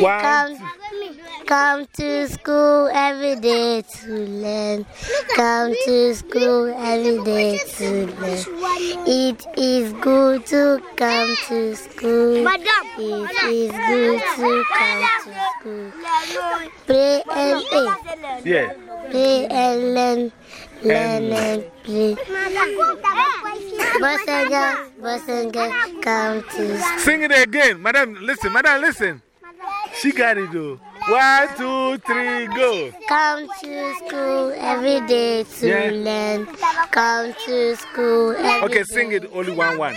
One, Come, come to school every day to learn. Come to school every day to learn. It is good to come to school. It is good to come to school. Play and play. yeah. Play and learn. Learn and play. Boys and girls, boys and girls, come to school. Sing it again. Madam, listen, madam, listen. She got it though. One, two, three, go. Come to school every day to Yeah. learn. Come to school every Okay, sing it only one, one.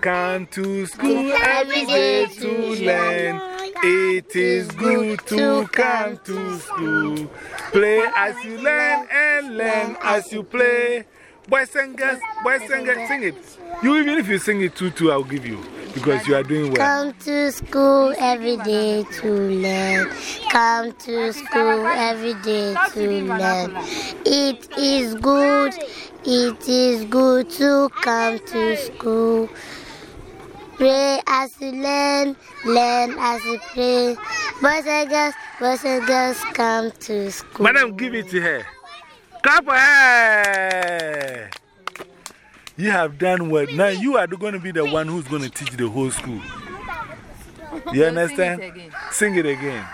Come to school every day to learn. It is good to come to school. Play as you learn and learn as you play. Boys and girls, boys and girls, sing it. You, even if you sing it two, two, I'll give you because you are doing well. Come to school every day to learn. Come to school every day to learn. It is good. It is good to come to school. Pray as you learn, learn as you pray. Boys and girls, boys and girls, come to school. Madam, give it to her. Clap for her. You have done well. Now you are going to be the one who's going to teach the whole school. You understand? Sing it again.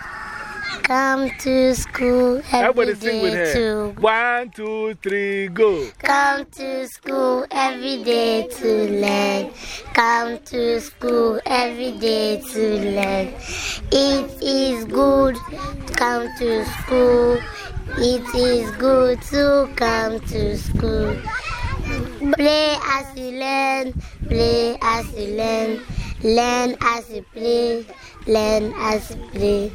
Come to school every Everybody sing with her. to One, two, three, go. Come to school every day to learn. Come to school every day to learn. It is good to come to school. It is good to come to school. Play as you learn, play as you learn, learn as you play, learn as you play.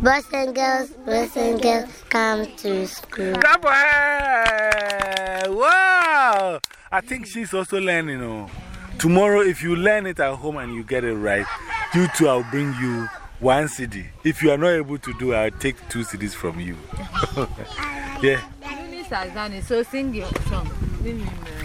Boys and girls, boys and girls, come to school. Clap for her. Wow. I think she's also learning. Oh. Tomorrow, if you learn it at home and you get it right, you too, I'll bring you one CD. If you are not able to do I'll take two CDs from you. yeah. Eunice has done it, so sing your song. Ne miyim ya?